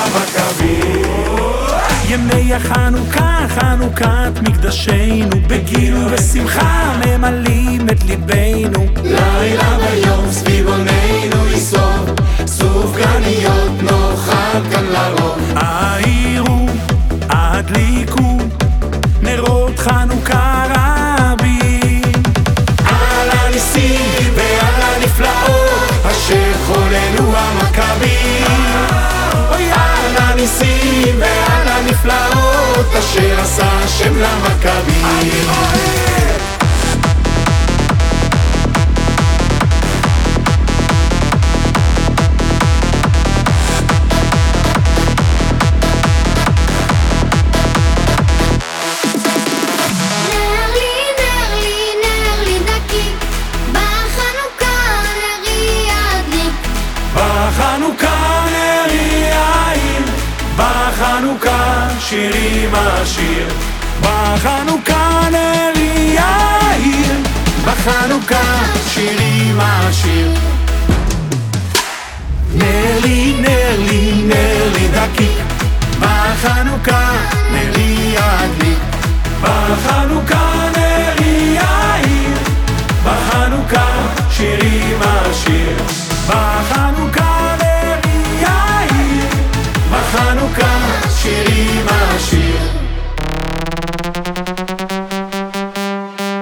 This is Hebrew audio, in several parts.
המכבי ימי החנוכה, חנוכת מקדשנו, בגיל ובשמחה ממלאים את ליבנו. לילה ויום סביב עוננו אשר עשה השם. נר נר נר לי דקיק, בחנוכה נרי יין, בחנוכה שירים השיר. בחנוכה נרי יין, בחנוכה שירים השיר. נר לי, נר לי, נר לי דקיק, בחנוכה נרי ידליק. בחנוכה נרי יין, בחנוכה שירים השיר. בחנוכה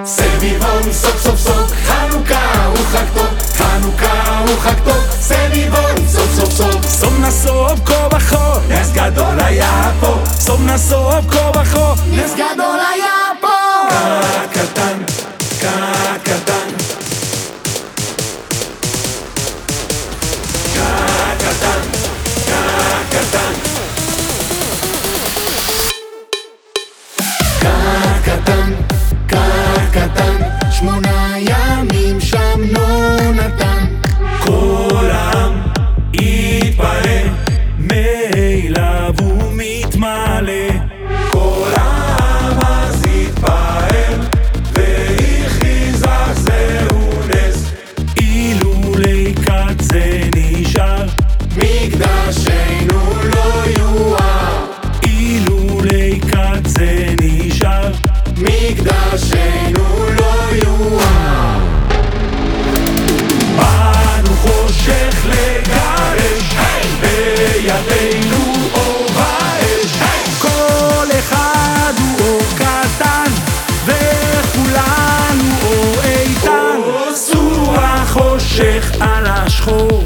סביבון סוף סוף סוף, חנוכה הוא חג טוב, חנוכה הוא חג טוב, סביבון סוף סוף סוף. סום נסוב כה וכה, נס גדול היה פה. סום נסוב כה וכה, נס גדול היה פה. קטן. קטן, מקדשנו לא יואר. באנו חושך לגרש, בידינו אור ואש. כל אחד הוא אור קטן, וכולנו אור איתן. סור החושך על השחור,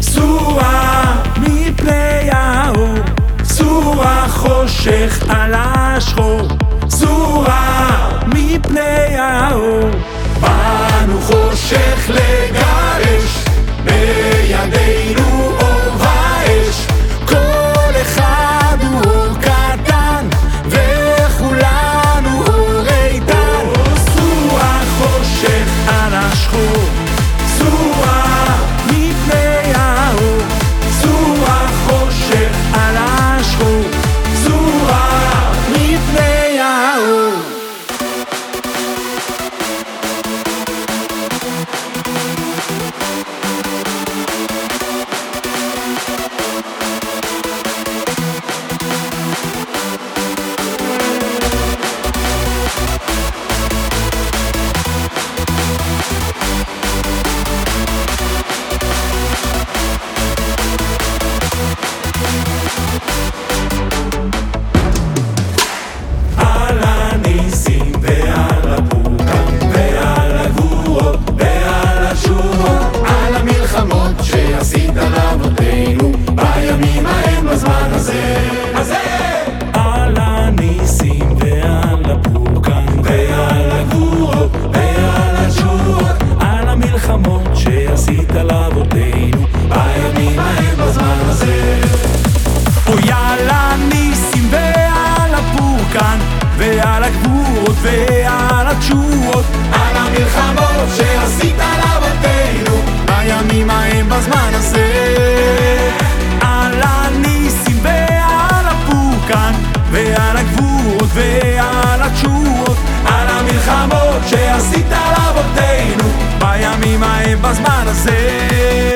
סור מפני האור. סור החושך על השחור, סור מפני האור. באנו חושך לגרש, בידינו אור ואש. כל אחד הוא אור קטן, וכולנו אור איתן. עשו החושך על השחור. שעשית לאבותינו בימים ההם בזמן הזה. ועל הגבורות ועל הג'ורות בימים ההם בזמן הזה. ועל הפורקן על המלחמות ש... על הגבורות ועל התשורות, על המלחמות שעשית לאבותינו, בימים ההם בזמן הזה.